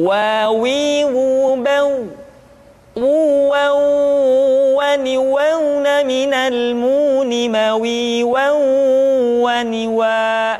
واوي وبو ونوون من المون موي ونوا